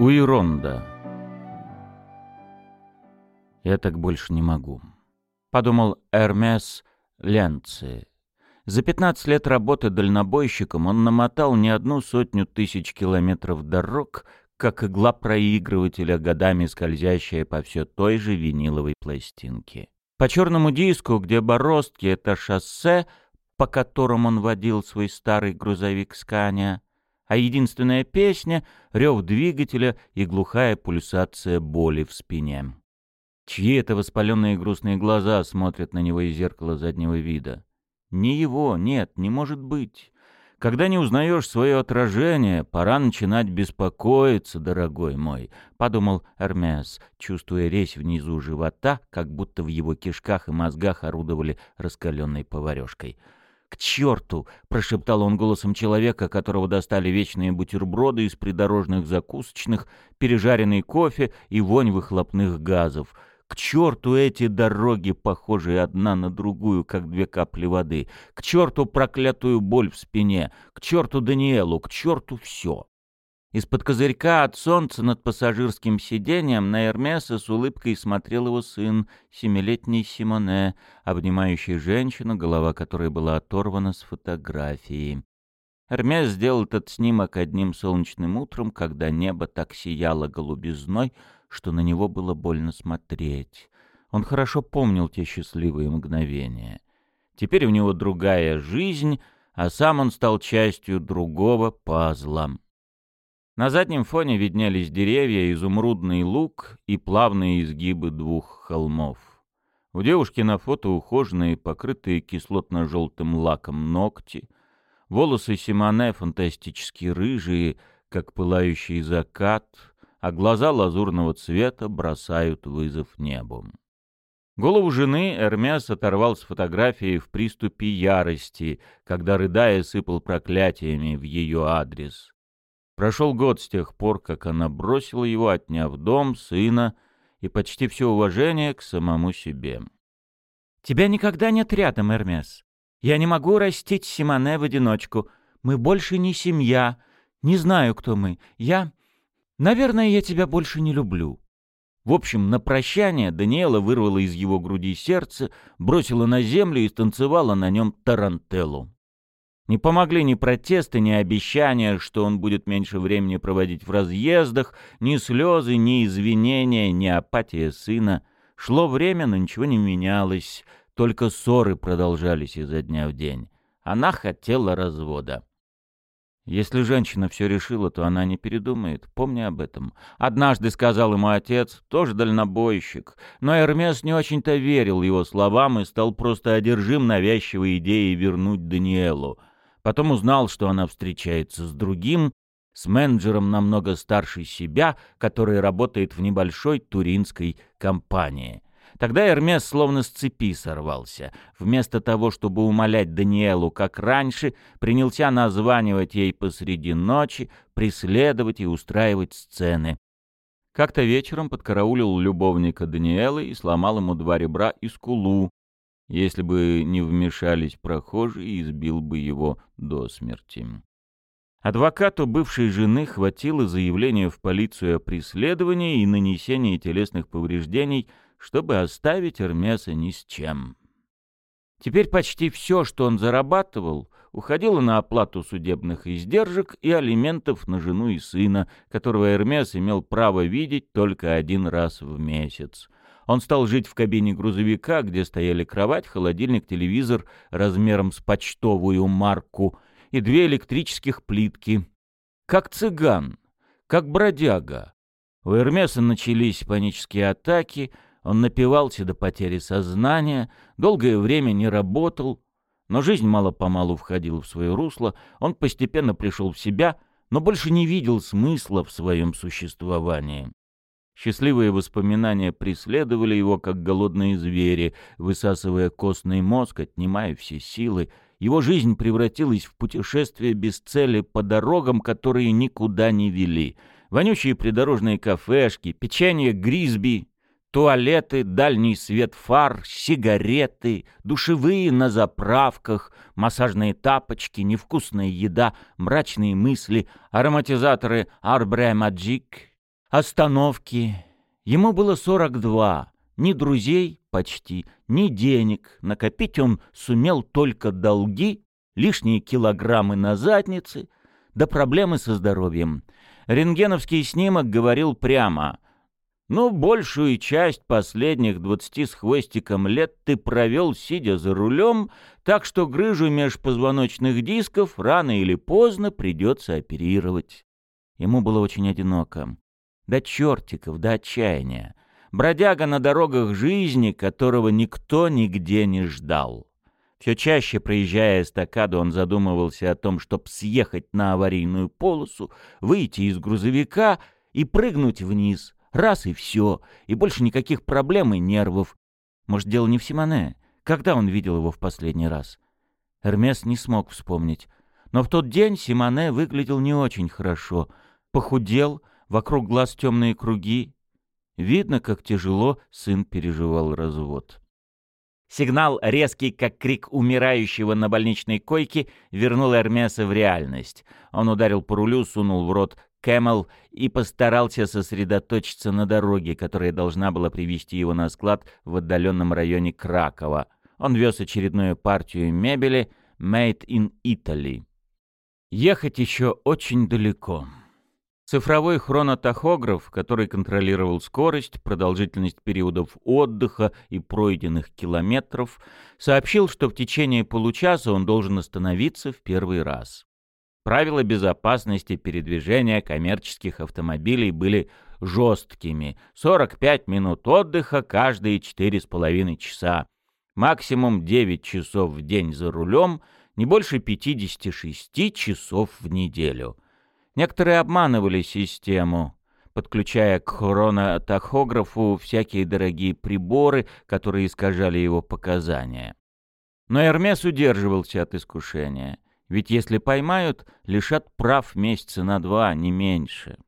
Уиронда. «Я так больше не могу», — подумал Эрмес Ленци. За 15 лет работы дальнобойщиком он намотал не одну сотню тысяч километров дорог, как игла проигрывателя, годами скользящая по все той же виниловой пластинке. По черному диску, где бороздки — это шоссе, по которому он водил свой старый грузовик Скания, а единственная песня — рев двигателя и глухая пульсация боли в спине. Чьи это воспаленные грустные глаза смотрят на него из зеркала заднего вида? Не его, нет, не может быть. Когда не узнаешь свое отражение, пора начинать беспокоиться, дорогой мой, — подумал Эрмес, чувствуя резь внизу живота, как будто в его кишках и мозгах орудовали раскаленной поварешкой. «К черту!» — прошептал он голосом человека, которого достали вечные бутерброды из придорожных закусочных, пережаренный кофе и вонь выхлопных газов — к черту эти дороги, похожие одна на другую, как две капли воды. К черту проклятую боль в спине. К черту Даниэлу. К черту все. Из-под козырька от солнца над пассажирским сиденьем на Эрмеса с улыбкой смотрел его сын, семилетний Симоне, обнимающий женщину, голова которой была оторвана с фотографии. Эрмес сделал этот снимок одним солнечным утром, когда небо так сияло голубизной, что на него было больно смотреть. Он хорошо помнил те счастливые мгновения. Теперь у него другая жизнь, а сам он стал частью другого пазла. На заднем фоне виднелись деревья, изумрудный луг и плавные изгибы двух холмов. У девушки на фото ухоженные, покрытые кислотно-желтым лаком ногти, волосы Симоне фантастически рыжие, как пылающий закат — а глаза лазурного цвета бросают вызов небу. Голову жены Эрмес оторвал с фотографии в приступе ярости, когда, рыдая, сыпал проклятиями в ее адрес. Прошел год с тех пор, как она бросила его, отняв дом, сына и почти все уважение к самому себе. «Тебя никогда нет рядом, Эрмес. Я не могу растить Симоне в одиночку. Мы больше не семья. Не знаю, кто мы. Я... Наверное, я тебя больше не люблю. В общем, на прощание Даниэла вырвала из его груди сердце, бросила на землю и станцевала на нем тарантеллу. Не помогли ни протесты, ни обещания, что он будет меньше времени проводить в разъездах, ни слезы, ни извинения, ни апатия сына. Шло время, но ничего не менялось, только ссоры продолжались изо дня в день. Она хотела развода. Если женщина все решила, то она не передумает. Помни об этом. Однажды сказал ему отец, тоже дальнобойщик. Но Эрмес не очень-то верил его словам и стал просто одержим навязчивой идеей вернуть Даниэлу. Потом узнал, что она встречается с другим, с менеджером намного старше себя, который работает в небольшой туринской компании. Тогда Эрмес словно с цепи сорвался. Вместо того, чтобы умолять Даниэлу, как раньше, принялся названивать ей посреди ночи, преследовать и устраивать сцены. Как-то вечером подкараулил любовника Даниэлы и сломал ему два ребра и скулу. Если бы не вмешались прохожие, избил бы его до смерти. Адвокату бывшей жены хватило заявления в полицию о преследовании и нанесении телесных повреждений – чтобы оставить Эрмеса ни с чем. Теперь почти все, что он зарабатывал, уходило на оплату судебных издержек и алиментов на жену и сына, которого Эрмес имел право видеть только один раз в месяц. Он стал жить в кабине грузовика, где стояли кровать, холодильник, телевизор размером с почтовую марку и две электрических плитки. Как цыган, как бродяга. У Эрмеса начались панические атаки — он напивался до потери сознания, долгое время не работал, но жизнь мало-помалу входила в свое русло, он постепенно пришел в себя, но больше не видел смысла в своем существовании. Счастливые воспоминания преследовали его, как голодные звери, высасывая костный мозг, отнимая все силы. Его жизнь превратилась в путешествие без цели по дорогам, которые никуда не вели. Вонючие придорожные кафешки, печенье Гризби, Туалеты, дальний свет фар, сигареты, душевые на заправках, массажные тапочки, невкусная еда, мрачные мысли, ароматизаторы Арбре Маджик, остановки. Ему было 42. Ни друзей почти, ни денег. Накопить он сумел только долги, лишние килограммы на заднице, да проблемы со здоровьем. Рентгеновский снимок говорил прямо — ну, большую часть последних двадцати с хвостиком лет ты провел, сидя за рулем, так что грыжу межпозвоночных дисков рано или поздно придется оперировать. Ему было очень одиноко. До чертиков, до отчаяния. Бродяга на дорогах жизни, которого никто нигде не ждал. Все чаще, проезжая эстакаду, он задумывался о том, чтобы съехать на аварийную полосу, выйти из грузовика и прыгнуть вниз — Раз и все, и больше никаких проблем и нервов. Может, дело не в Симоне? Когда он видел его в последний раз? Эрмес не смог вспомнить. Но в тот день Симоне выглядел не очень хорошо. Похудел, вокруг глаз темные круги. Видно, как тяжело сын переживал развод. Сигнал, резкий, как крик умирающего на больничной койке, вернул Эрмеса в реальность. Он ударил по рулю, сунул в рот Camel и постарался сосредоточиться на дороге, которая должна была привести его на склад в отдаленном районе Кракова. Он вез очередную партию мебели «Made in Italy». Ехать еще очень далеко. Цифровой хронотахограф, который контролировал скорость, продолжительность периодов отдыха и пройденных километров, сообщил, что в течение получаса он должен остановиться в первый раз. Правила безопасности передвижения коммерческих автомобилей были жесткими. 45 минут отдыха каждые 4,5 часа. Максимум 9 часов в день за рулем, не больше 56 часов в неделю. Некоторые обманывали систему, подключая к хронотахографу всякие дорогие приборы, которые искажали его показания. Но Эрмес удерживался от искушения — ведь если поймают, лишат прав месяца на два, не меньше.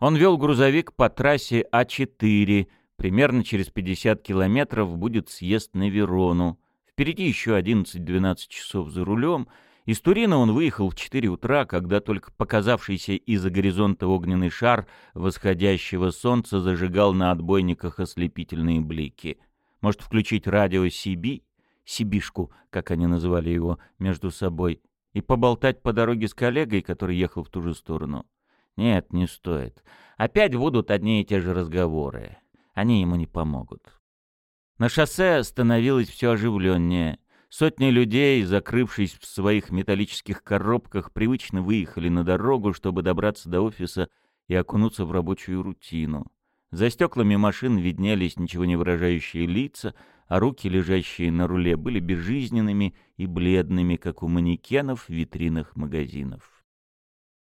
Он вел грузовик по трассе А4. Примерно через 50 километров будет съезд на Верону. Впереди еще 11-12 часов за рулем. Из Турина он выехал в 4 утра, когда только показавшийся из-за горизонта огненный шар восходящего солнца зажигал на отбойниках ослепительные блики. Может, включить радио Сиби? Сибишку, как они называли его, между собой, и поболтать по дороге с коллегой, который ехал в ту же сторону. Нет, не стоит. Опять будут одни и те же разговоры. Они ему не помогут. На шоссе становилось все оживленнее. Сотни людей, закрывшись в своих металлических коробках, привычно выехали на дорогу, чтобы добраться до офиса и окунуться в рабочую рутину. За стеклами машин виднелись ничего не выражающие лица, а руки, лежащие на руле, были безжизненными и бледными, как у манекенов в витринах магазинов.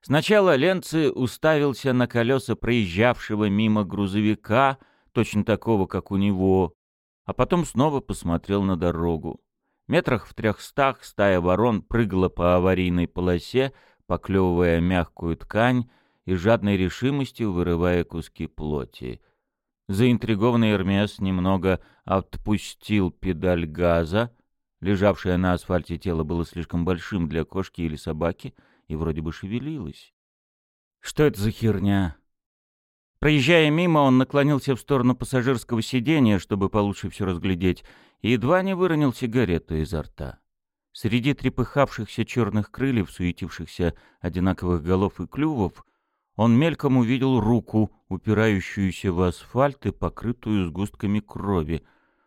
Сначала Ленци уставился на колеса проезжавшего мимо грузовика, точно такого, как у него, а потом снова посмотрел на дорогу. Метрах в трехстах стая ворон прыгала по аварийной полосе, поклевывая мягкую ткань и жадной решимостью вырывая куски плоти. Заинтригованный Эрмес немного отпустил педаль газа. Лежавшее на асфальте тело было слишком большим для кошки или собаки и вроде бы шевелилось. Что это за херня? Проезжая мимо, он наклонился в сторону пассажирского сиденья, чтобы получше все разглядеть, едва не выронил сигарету изо рта. Среди трепыхавшихся черных крыльев, суетившихся одинаковых голов и клювов, он мельком увидел руку, упирающуюся в асфальт и покрытую сгустками крови.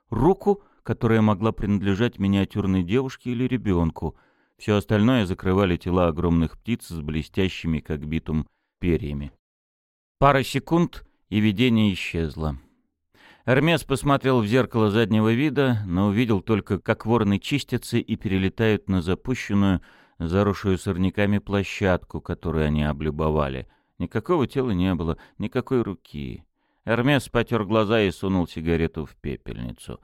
Руку, которая могла принадлежать миниатюрной девушке или ребенку. Все остальное закрывали тела огромных птиц с блестящими, как битум, перьями. Пара секунд, и видение исчезло. Эрмес посмотрел в зеркало заднего вида, но увидел только, как вороны чистятся и перелетают на запущенную, заросшую сорняками площадку, которую они облюбовали — Никакого тела не было, никакой руки. Эрмес потер глаза и сунул сигарету в пепельницу.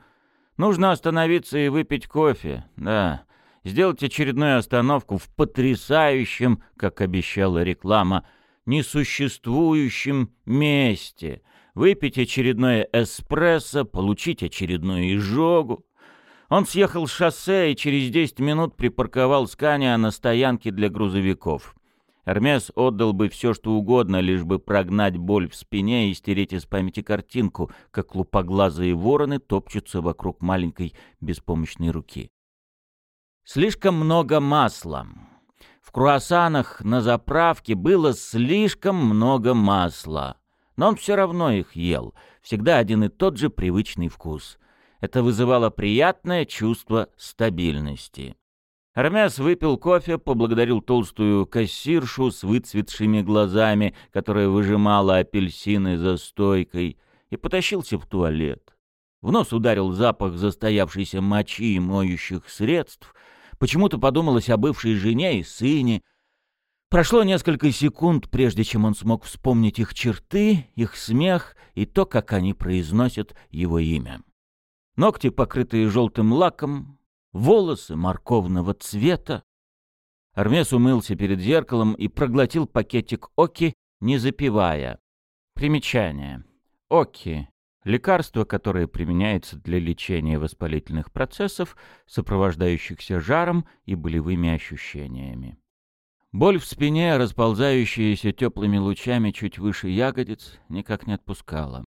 «Нужно остановиться и выпить кофе, да. Сделать очередную остановку в потрясающем, как обещала реклама, несуществующем месте. Выпить очередное эспрессо, получить очередную изжогу. Он съехал с шоссе и через 10 минут припарковал Скания на стоянке для грузовиков. Эрмес отдал бы все, что угодно, лишь бы прогнать боль в спине и стереть из памяти картинку, как лупоглазые вороны топчутся вокруг маленькой беспомощной руки. Слишком много масла. В круассанах на заправке было слишком много масла. Но он все равно их ел. Всегда один и тот же привычный вкус. Это вызывало приятное чувство стабильности. Армяс выпил кофе, поблагодарил толстую кассиршу с выцветшими глазами, которая выжимала апельсины за стойкой, и потащился в туалет. В нос ударил запах застоявшейся мочи и моющих средств. Почему-то подумалось о бывшей жене и сыне. Прошло несколько секунд, прежде чем он смог вспомнить их черты, их смех и то, как они произносят его имя. Ногти, покрытые желтым лаком, волосы морковного цвета. Армес умылся перед зеркалом и проглотил пакетик оки, не запивая. Примечание. Оки – лекарство, которое применяется для лечения воспалительных процессов, сопровождающихся жаром и болевыми ощущениями. Боль в спине, расползающаяся теплыми лучами чуть выше ягодиц, никак не отпускала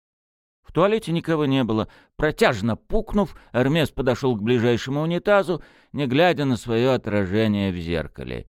туалете никого не было. Протяжно пукнув, Эрмес подошел к ближайшему унитазу, не глядя на свое отражение в зеркале.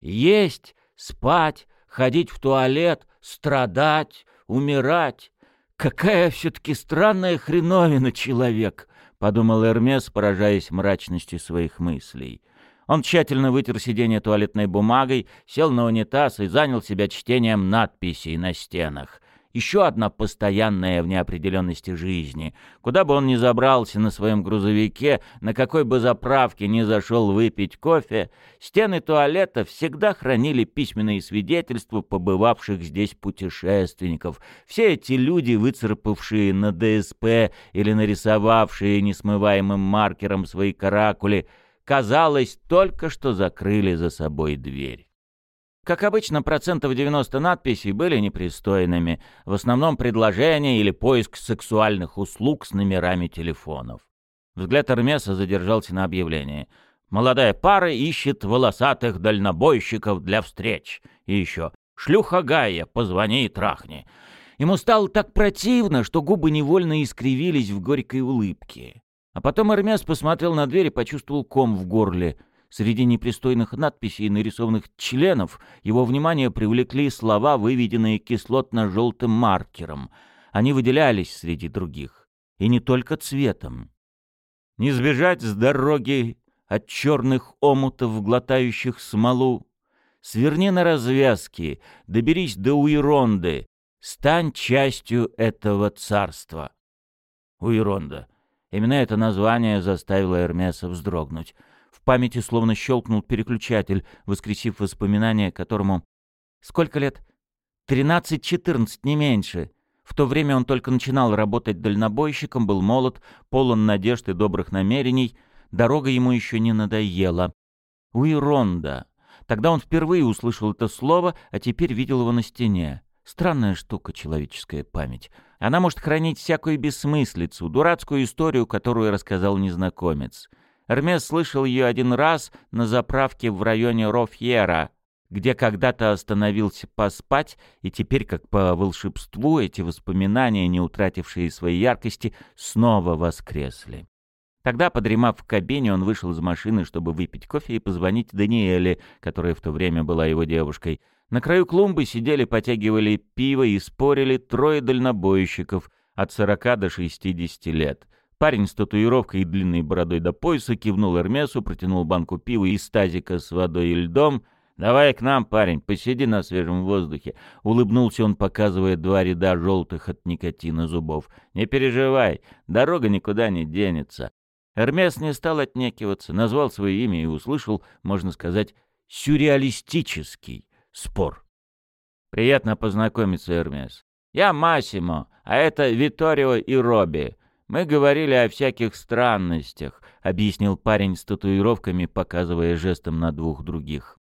Есть, спать, ходить в туалет, страдать, умирать. Какая все-таки странная хреновина человек, — подумал Эрмес, поражаясь мрачности своих мыслей. Он тщательно вытер сиденье туалетной бумагой, сел на унитаз и занял себя чтением надписей на стенах — еще одна постоянная в неопределенности жизни. Куда бы он ни забрался на своем грузовике, на какой бы заправке ни зашел выпить кофе, стены туалета всегда хранили письменные свидетельства побывавших здесь путешественников. Все эти люди, выцарапавшие на ДСП или нарисовавшие несмываемым маркером свои каракули, казалось, только что закрыли за собой дверь. Как обычно, процентов 90 надписей были непристойными, в основном предложения или поиск сексуальных услуг с номерами телефонов. Взгляд Эрмеса задержался на объявлении. «Молодая пара ищет волосатых дальнобойщиков для встреч». И еще «Шлюха Гая, позвони и трахни». Ему стало так противно, что губы невольно искривились в горькой улыбке. А потом Эрмес посмотрел на дверь и почувствовал ком в горле — Среди непристойных надписей и нарисованных членов его внимание привлекли слова, выведенные кислотно-желтым маркером. Они выделялись среди других. И не только цветом. «Не сбежать с дороги от черных омутов, глотающих смолу. Сверни на развязки, доберись до Уиронды, стань частью этого царства». Уиронда. Именно это название заставило Эрмеса вздрогнуть. В памяти словно щелкнул переключатель, воскресив воспоминания, которому... Сколько лет? Тринадцать-четырнадцать, не меньше. В то время он только начинал работать дальнобойщиком, был молод, полон надежд и добрых намерений. Дорога ему еще не надоела. Уиронда. Тогда он впервые услышал это слово, а теперь видел его на стене. Странная штука человеческая память. Она может хранить всякую бессмыслицу, дурацкую историю, которую рассказал незнакомец. Эрмес слышал ее один раз на заправке в районе Рофьера, где когда-то остановился поспать, и теперь, как по волшебству, эти воспоминания, не утратившие своей яркости, снова воскресли. Тогда, подремав в кабине, он вышел из машины, чтобы выпить кофе и позвонить Даниэле, которая в то время была его девушкой. На краю клумбы сидели, потягивали пиво и спорили трое дальнобойщиков от 40 до 60 лет. Парень с татуировкой и длинной бородой до пояса кивнул Эрмесу, протянул банку пива из тазика с водой и льдом. «Давай к нам, парень, посиди на свежем воздухе». Улыбнулся он, показывая два ряда желтых от никотина зубов. «Не переживай, дорога никуда не денется». Эрмес не стал отнекиваться, назвал свое имя и услышал, можно сказать, сюрреалистический спор. «Приятно познакомиться, Эрмес. Я Массимо, а это Виторио и Робби. «Мы говорили о всяких странностях», — объяснил парень с татуировками, показывая жестом на двух других.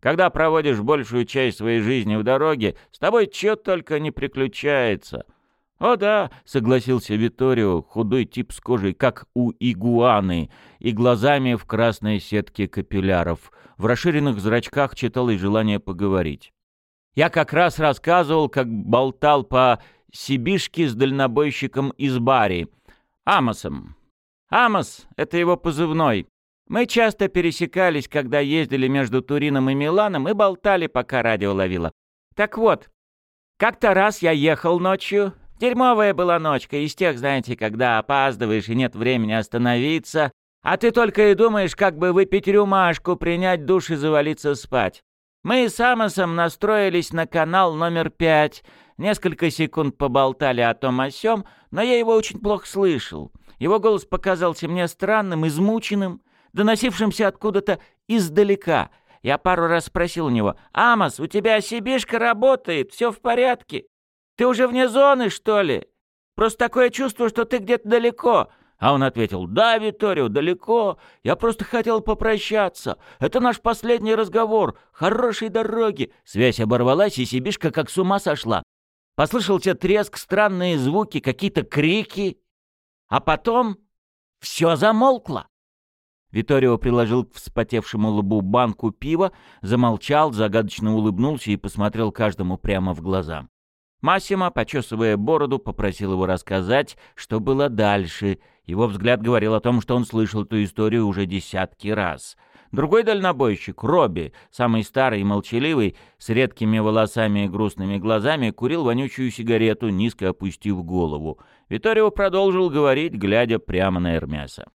«Когда проводишь большую часть своей жизни в дороге, с тобой чё только не приключается. «О да», — согласился Виторио, худой тип с кожей, как у игуаны, и глазами в красной сетке капилляров. В расширенных зрачках читалось желание поговорить. «Я как раз рассказывал, как болтал по Сибишке с дальнобойщиком из Бари, Амосом. Амос — это его позывной. Мы часто пересекались, когда ездили между Турином и Миланом, и болтали, пока радио ловило. Так вот, как-то раз я ехал ночью, Дерьмовая была ночка, из тех, знаете, когда опаздываешь и нет времени остановиться, а ты только и думаешь, как бы выпить рюмашку, принять душ и завалиться спать. Мы с Амосом настроились на канал номер пять, несколько секунд поболтали о том о сём, но я его очень плохо слышал. Его голос показался мне странным, измученным, доносившимся откуда-то издалека. Я пару раз спросил у него, «Амос, у тебя сибишка работает, все в порядке?» Ты уже вне зоны, что ли? Просто такое чувство, что ты где-то далеко». А он ответил, «Да, Виторио, далеко. Я просто хотел попрощаться. Это наш последний разговор. Хорошей дороги». Связь оборвалась, и Сибишка как с ума сошла. Послышался треск, странные звуки, какие-то крики. А потом все замолкло. Виторио приложил к вспотевшему лбу банку пива, замолчал, загадочно улыбнулся и посмотрел каждому прямо в глаза. Массимо, почесывая бороду, попросил его рассказать, что было дальше. Его взгляд говорил о том, что он слышал эту историю уже десятки раз. Другой дальнобойщик, Робби, самый старый и молчаливый, с редкими волосами и грустными глазами, курил вонючую сигарету, низко опустив голову. Виторио продолжил говорить, глядя прямо на Эрмеса.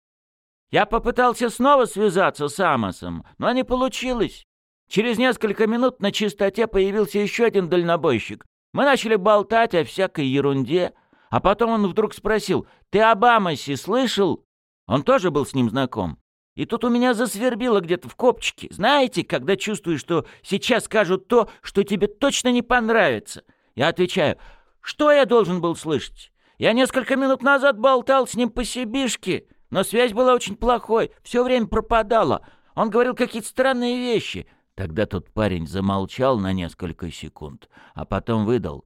«Я попытался снова связаться с Амосом, но не получилось. Через несколько минут на чистоте появился еще один дальнобойщик. Мы начали болтать о всякой ерунде, а потом он вдруг спросил, «Ты об Амосе слышал?» Он тоже был с ним знаком. И тут у меня засвербило где-то в копчике. Знаете, когда чувствуешь, что сейчас скажут то, что тебе точно не понравится. Я отвечаю, что я должен был слышать? Я несколько минут назад болтал с ним по Сибишке, но связь была очень плохой, все время пропадала. Он говорил какие-то странные вещи. Тогда тот парень замолчал на несколько секунд, а потом выдал.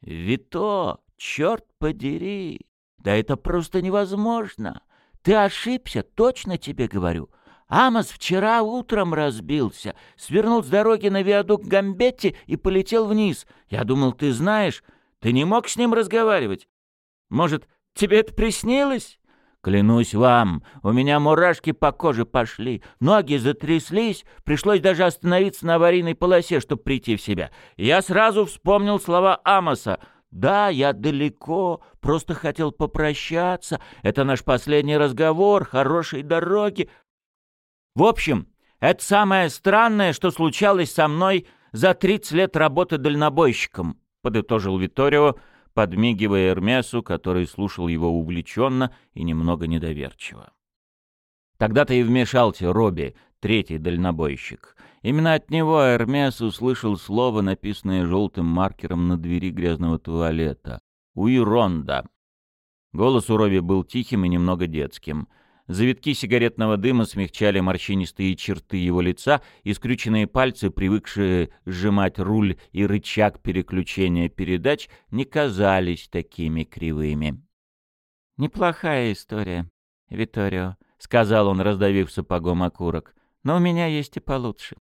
«Вито, черт подери! Да это просто невозможно! Ты ошибся, точно тебе говорю!» Амос вчера утром разбился, свернул с дороги на виадук Гамбетти и полетел вниз. Я думал, ты знаешь, ты не мог с ним разговаривать. Может, тебе это приснилось? Клянусь вам, у меня мурашки по коже пошли, ноги затряслись, пришлось даже остановиться на аварийной полосе, чтобы прийти в себя. Я сразу вспомнил слова Амоса. «Да, я далеко, просто хотел попрощаться. Это наш последний разговор, хорошей дороги». В общем, это самое странное, что случалось со мной за 30 лет работы дальнобойщиком, подытожил Виторио, подмигивая Эрмесу, который слушал его увлеченно и немного недоверчиво. Тогда-то и вмешался Робби, третий дальнобойщик. Именно от него Эрмес услышал слово, написанное желтым маркером на двери грязного туалета. «Уиронда». Голос у Робби был тихим и немного детским — Завитки сигаретного дыма смягчали морщинистые черты его лица, и пальцы, привыкшие сжимать руль и рычаг переключения передач, не казались такими кривыми. «Неплохая история, Виторио», — сказал он, раздавив сапогом окурок. «Но у меня есть и получше.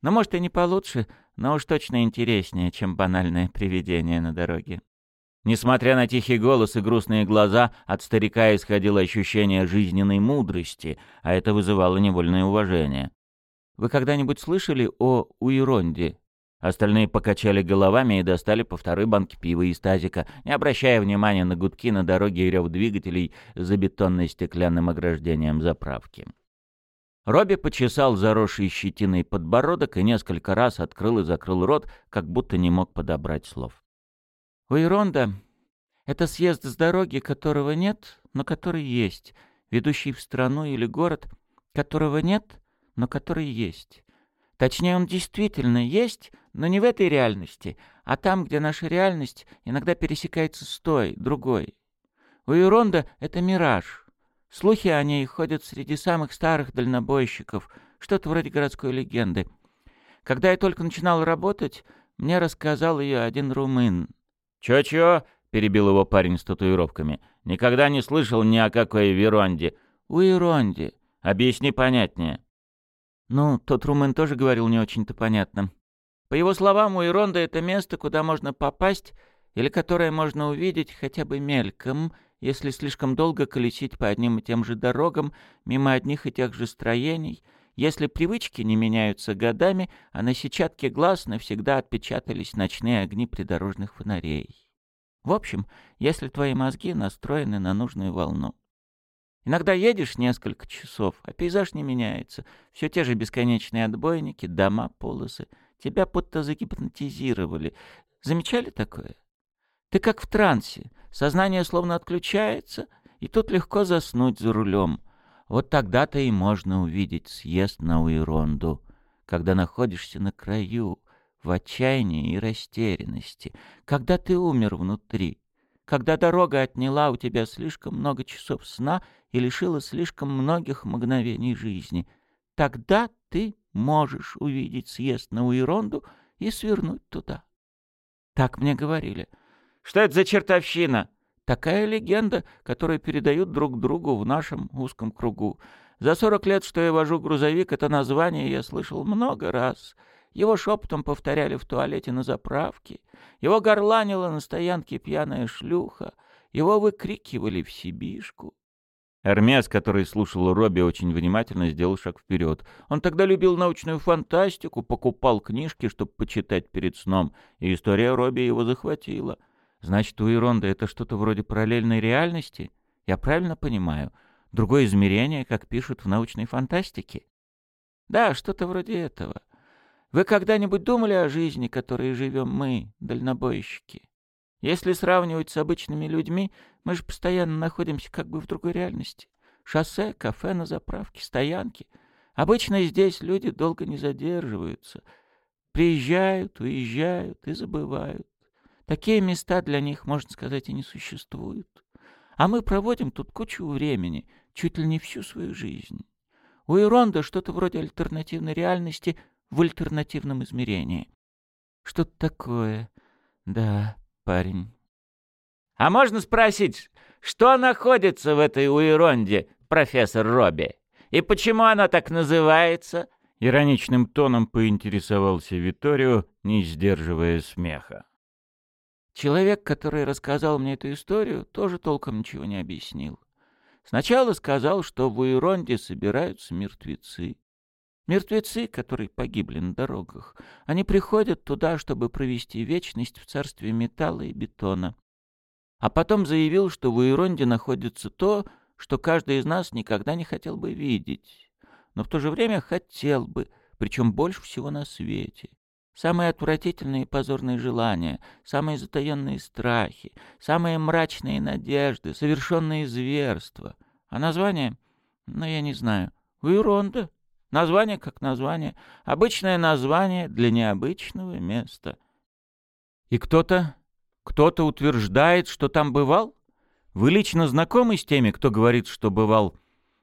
Но, может, и не получше, но уж точно интереснее, чем банальное привидение на дороге». Несмотря на тихий голос и грустные глаза, от старика исходило ощущение жизненной мудрости, а это вызывало невольное уважение. «Вы когда-нибудь слышали о Уиронде?» Остальные покачали головами и достали по второй банке пива из тазика, не обращая внимания на гудки на дороге и рев двигателей за бетонной стеклянным ограждением заправки. Робби почесал заросший щетиной подбородок и несколько раз открыл и закрыл рот, как будто не мог подобрать слов. Уиронда — это съезд с дороги, которого нет, но который есть, ведущий в страну или город, которого нет, но который есть. Точнее, он действительно есть, но не в этой реальности, а там, где наша реальность иногда пересекается с той, другой. Уиронда — это мираж. Слухи о ней ходят среди самых старых дальнобойщиков, что-то вроде городской легенды. Когда я только начинал работать, мне рассказал ее один румын. «Чё-чё?» — перебил его парень с татуировками. «Никогда не слышал ни о какой Веронде». «Уиронде. Объясни понятнее». Ну, тот румын тоже говорил не очень-то понятно. По его словам, Уиронда — это место, куда можно попасть или которое можно увидеть хотя бы мельком, если слишком долго колесить по одним и тем же дорогам, мимо одних и тех же строений, если привычки не меняются годами, а на сетчатке глаз навсегда отпечатались ночные огни придорожных фонарей. В общем, если твои мозги настроены на нужную волну. Иногда едешь несколько часов, а пейзаж не меняется. Все те же бесконечные отбойники, дома, полосы. Тебя будто загипнотизировали. Замечали такое? Ты как в трансе. Сознание словно отключается, и тут легко заснуть за рулем. Вот тогда-то и можно увидеть съезд на Уиронду, когда находишься на краю, в отчаянии и растерянности, когда ты умер внутри, когда дорога отняла у тебя слишком много часов сна и лишила слишком многих мгновений жизни, тогда ты можешь увидеть съезд на Уиронду и свернуть туда. Так мне говорили. Что это за чертовщина? Такая легенда, которую передают друг другу в нашем узком кругу. За сорок лет, что я вожу грузовик, это название я слышал много раз — его шепотом повторяли в туалете на заправке. Его горланила на стоянке пьяная шлюха. Его выкрикивали в Сибишку. Эрмес, который слушал Робби очень внимательно, сделал шаг вперед. Он тогда любил научную фантастику, покупал книжки, чтобы почитать перед сном, и история Робби его захватила. Значит, у Иронда это что-то вроде параллельной реальности? Я правильно понимаю? Другое измерение, как пишут в научной фантастике? Да, что-то вроде этого. Вы когда-нибудь думали о жизни, которой живем мы, дальнобойщики? Если сравнивать с обычными людьми, мы же постоянно находимся как бы в другой реальности. Шоссе, кафе на заправке, стоянки. Обычно здесь люди долго не задерживаются. Приезжают, уезжают и забывают. Такие места для них, можно сказать, и не существуют. А мы проводим тут кучу времени, чуть ли не всю свою жизнь. У Иронда что-то вроде альтернативной реальности — в альтернативном измерении. Что-то такое. Да, парень. А можно спросить, что находится в этой Уиронде, профессор Робби? И почему она так называется? Ироничным тоном поинтересовался Виторио, не сдерживая смеха. Человек, который рассказал мне эту историю, тоже толком ничего не объяснил. Сначала сказал, что в Уиронде собираются мертвецы. Мертвецы, которые погибли на дорогах, они приходят туда, чтобы провести вечность в царстве металла и бетона. А потом заявил, что в Уиронде находится то, что каждый из нас никогда не хотел бы видеть, но в то же время хотел бы, причем больше всего на свете. Самые отвратительные и позорные желания, самые затаенные страхи, самые мрачные надежды, совершенные зверства. А название? Ну, я не знаю. Уиронда. Название как название. Обычное название для необычного места. И кто-то, кто-то утверждает, что там бывал? Вы лично знакомы с теми, кто говорит, что бывал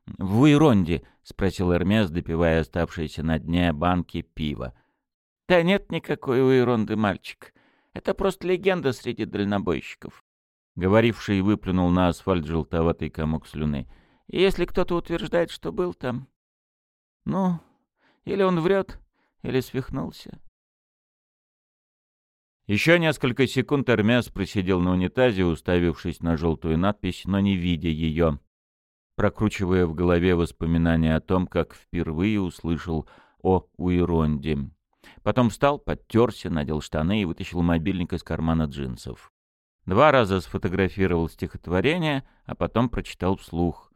в Уиронде? — спросил Эрмес, допивая оставшиеся на дне банки пива. — Да нет никакой Уиронды, мальчик. Это просто легенда среди дальнобойщиков. Говоривший выплюнул на асфальт желтоватый комок слюны. И если кто-то утверждает, что был там, ну, или он врет, или свихнулся. Еще несколько секунд Эрмес просидел на унитазе, уставившись на желтую надпись, но не видя ее, прокручивая в голове воспоминания о том, как впервые услышал о Уиронде. Потом встал, подтерся, надел штаны и вытащил мобильник из кармана джинсов. Два раза сфотографировал стихотворение, а потом прочитал вслух.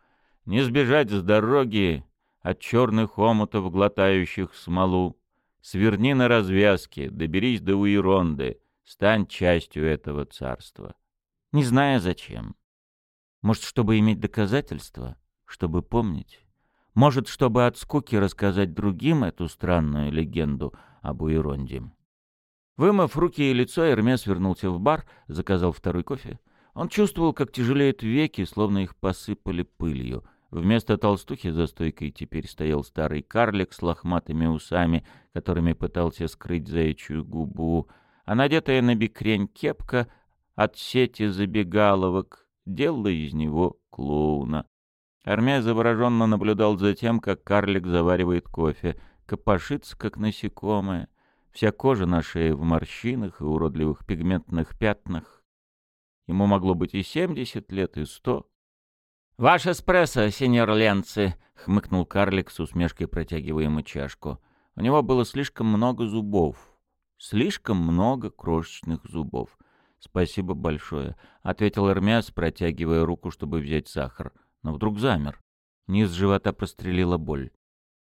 «Не сбежать с дороги, от черных омутов, глотающих смолу. Сверни на развязке, доберись до Уиронды, стань частью этого царства. Не зная зачем. Может, чтобы иметь доказательства, чтобы помнить. Может, чтобы от скуки рассказать другим эту странную легенду об Уиронде. Вымыв руки и лицо, Эрмес вернулся в бар, заказал второй кофе. Он чувствовал, как тяжелеют веки, словно их посыпали пылью — Вместо толстухи за стойкой теперь стоял старый карлик с лохматыми усами, которыми пытался скрыть заячью губу, а надетая на бикрень кепка от сети забегаловок, делала из него клоуна. Армия завороженно наблюдал за тем, как карлик заваривает кофе, копошится, как насекомое, вся кожа на шее в морщинах и уродливых пигментных пятнах. Ему могло быть и семьдесят лет, и сто. «Ваш эспрессо, сеньор Ленци!» — хмыкнул карлик с усмешкой, протягивая ему чашку. У него было слишком много зубов. Слишком много крошечных зубов. «Спасибо большое», — ответил Эрмяс, протягивая руку, чтобы взять сахар. Но вдруг замер. Низ живота прострелила боль.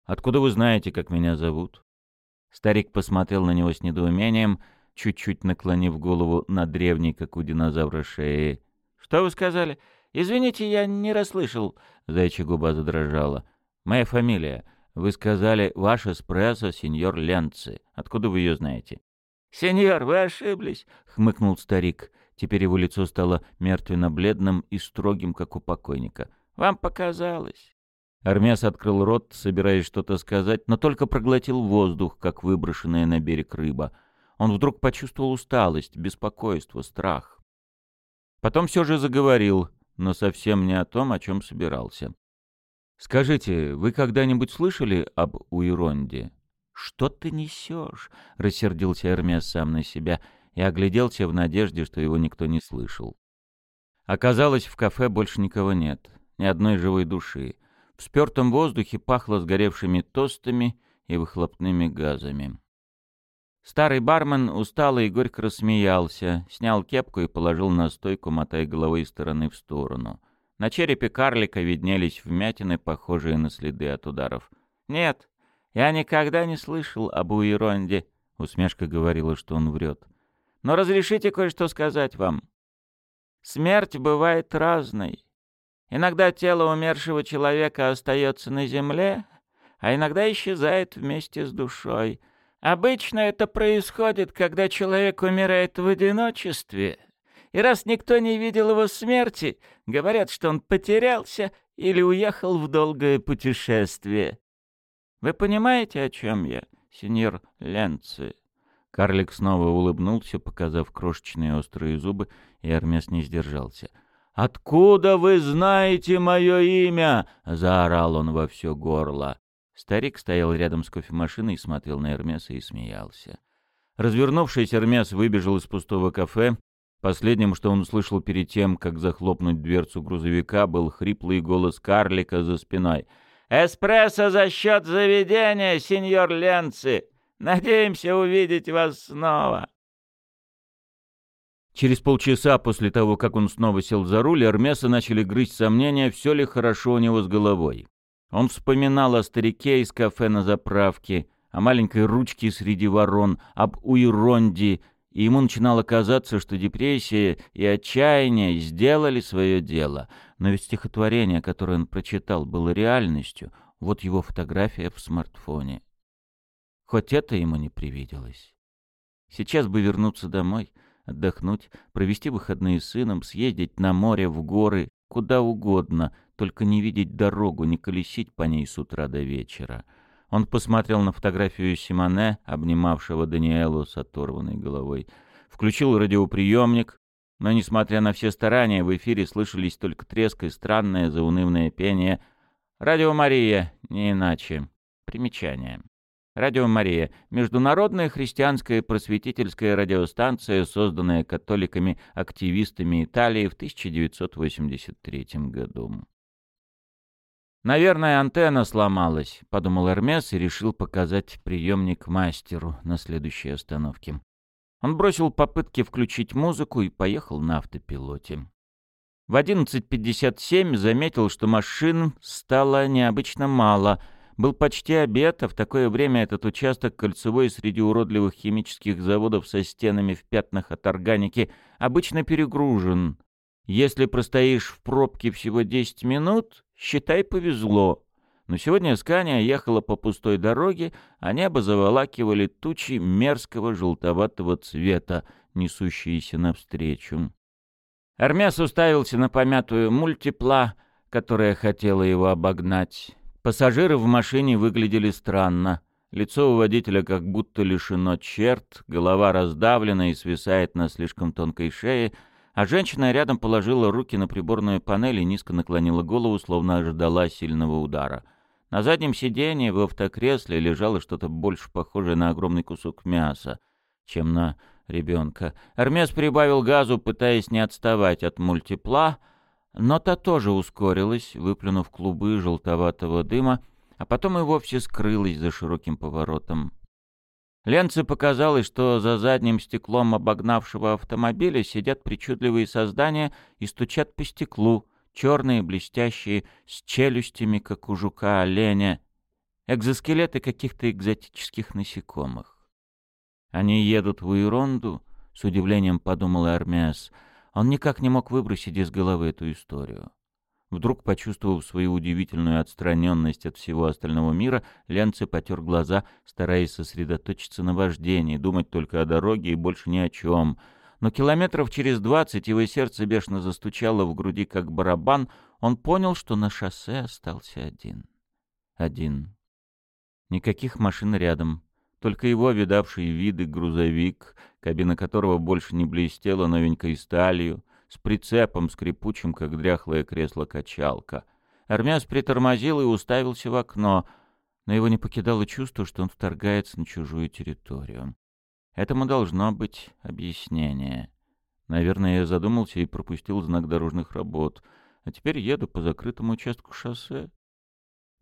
«Откуда вы знаете, как меня зовут?» Старик посмотрел на него с недоумением, чуть-чуть наклонив голову на древней, как у динозавра, шеи. «Что вы сказали? Извините, я не расслышал». Зайчья губа задрожала. «Моя фамилия. Вы сказали, ваш эспрессо, сеньор Ленци. Откуда вы ее знаете?» «Сеньор, вы ошиблись», — хмыкнул старик. Теперь его лицо стало мертвенно-бледным и строгим, как у покойника. «Вам показалось». Армяс открыл рот, собираясь что-то сказать, но только проглотил воздух, как выброшенная на берег рыба. Он вдруг почувствовал усталость, беспокойство, страх. Потом все же заговорил, но совсем не о том, о чем собирался. «Скажите, вы когда-нибудь слышали об Уиронде?» «Что ты несешь?» — рассердился Эрмес сам на себя и огляделся в надежде, что его никто не слышал. Оказалось, в кафе больше никого нет, ни одной живой души. В спертом воздухе пахло сгоревшими тостами и выхлопными газами. Старый бармен устало и горько рассмеялся, снял кепку и положил на стойку, мотая головой из стороны в сторону. На черепе карлика виднелись вмятины, похожие на следы от ударов. «Нет, я никогда не слышал об Уиронде», — усмешка говорила, что он врет. «Но разрешите кое-что сказать вам. Смерть бывает разной. Иногда тело умершего человека остается на земле, а иногда исчезает вместе с душой. Обычно это происходит, когда человек умирает в одиночестве. И раз никто не видел его смерти, говорят, что он потерялся или уехал в долгое путешествие. Вы понимаете, о чем я, сеньор Ленци?» Карлик снова улыбнулся, показав крошечные острые зубы, и Армес не сдержался. «Откуда вы знаете мое имя?» — заорал он во все горло. Старик стоял рядом с кофемашиной, смотрел на Эрмеса и смеялся. Развернувшись, Эрмес выбежал из пустого кафе. Последним, что он услышал перед тем, как захлопнуть дверцу грузовика, был хриплый голос карлика за спиной — «Эспрессо за счет заведения, сеньор Ленци! Надеемся увидеть вас снова!» Через полчаса после того, как он снова сел за руль, Эрмеса начали грызть сомнения, все ли хорошо у него с головой. Он вспоминал о старике из кафе на заправке, о маленькой ручке среди ворон, об Уиронде, и ему начинало казаться, что депрессия и отчаяние сделали свое дело. Но ведь стихотворение, которое он прочитал, было реальностью. Вот его фотография в смартфоне. Хоть это ему не привиделось. Сейчас бы вернуться домой, отдохнуть, провести выходные с сыном, съездить на море, в горы, куда угодно, только не видеть дорогу, не колесить по ней с утра до вечера. Он посмотрел на фотографию Симоне, обнимавшего Даниэлу с оторванной головой. Включил радиоприемник, но, несмотря на все старания, в эфире слышались только треск и странное заунывное пение. «Радио Мария», не иначе. Примечание. Радио Мария — международная христианская просветительская радиостанция, созданная католиками-активистами Италии в 1983 году. «Наверное, антенна сломалась», — подумал Эрмес и решил показать приемник мастеру на следующей остановке. Он бросил попытки включить музыку и поехал на автопилоте. В 11.57 заметил, что машин стало необычно мало. Был почти обед, а в такое время этот участок кольцевой среди уродливых химических заводов со стенами в пятнах от органики обычно перегружен. Если простоишь в пробке всего 10 минут, считай, повезло. Но сегодня Скания ехала по пустой дороге, а небо заволакивали тучи мерзкого желтоватого цвета, несущиеся навстречу. Армяс уставился на помятую мультипла, которая хотела его обогнать. Пассажиры в машине выглядели странно. Лицо у водителя как будто лишено черт, голова раздавлена и свисает на слишком тонкой шее — А женщина рядом положила руки на приборную панель и низко наклонила голову, словно ожидала сильного удара. На заднем сиденье в автокресле лежало что-то больше похожее на огромный кусок мяса, чем на ребенка. Эрмес прибавил газу, пытаясь не отставать от мультипла, но та тоже ускорилась, выплюнув клубы желтоватого дыма, а потом и вовсе скрылась за широким поворотом. Ленце показалось, что за задним стеклом обогнавшего автомобиля сидят причудливые создания и стучат по стеклу, черные, блестящие, с челюстями, как у жука-оленя, экзоскелеты каких-то экзотических насекомых. Они едут в Иронду, с удивлением подумал Эрмес. Он никак не мог выбросить из головы эту историю. Вдруг, почувствовав свою удивительную отстраненность от всего остального мира, Ленце потер глаза, стараясь сосредоточиться на вождении, думать только о дороге и больше ни о чем. Но километров через двадцать его сердце бешено застучало в груди, как барабан. Он понял, что на шоссе остался один. Один. Никаких машин рядом. Только его видавший виды грузовик, кабина которого больше не блестела новенькой сталью, с прицепом скрипучим, как дряхлое кресло-качалка. Армяс притормозил и уставился в окно, но его не покидало чувство, что он вторгается на чужую территорию. Этому должно быть объяснение. Наверное, я задумался и пропустил знак дорожных работ, а теперь еду по закрытому участку шоссе.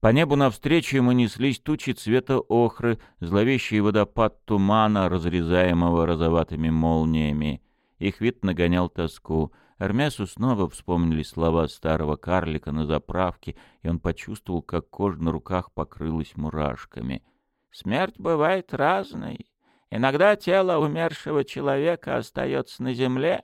По небу навстречу ему неслись тучи цвета охры, зловещий водопад тумана, разрезаемого розоватыми молниями. Их вид нагонял тоску. Эрмесу снова вспомнили слова старого карлика на заправке, и он почувствовал, как кожа на руках покрылась мурашками. «Смерть бывает разной. Иногда тело умершего человека остается на земле,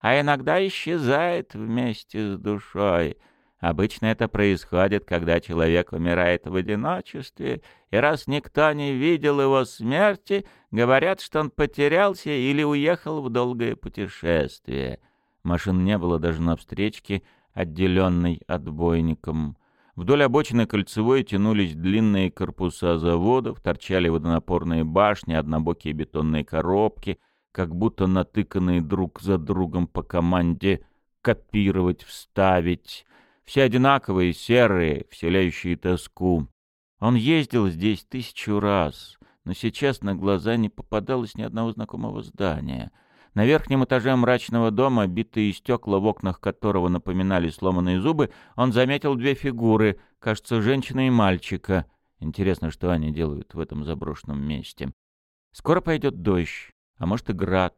а иногда исчезает вместе с душой». Обычно это происходит, когда человек умирает в одиночестве, и раз никто не видел его смерти, говорят, что он потерялся или уехал в долгое путешествие. Машин не было даже на встречке, отделенной отбойником. Вдоль обочины кольцевой тянулись длинные корпуса заводов, торчали водонапорные башни, однобокие бетонные коробки, как будто натыканные друг за другом по команде «копировать», «вставить», все одинаковые, серые, вселяющие тоску. Он ездил здесь тысячу раз, но сейчас на глаза не попадалось ни одного знакомого здания. На верхнем этаже мрачного дома, битые стекла в окнах которого напоминали сломанные зубы, он заметил две фигуры, кажется, женщина и мальчика. Интересно, что они делают в этом заброшенном месте. Скоро пойдет дождь, а может и град.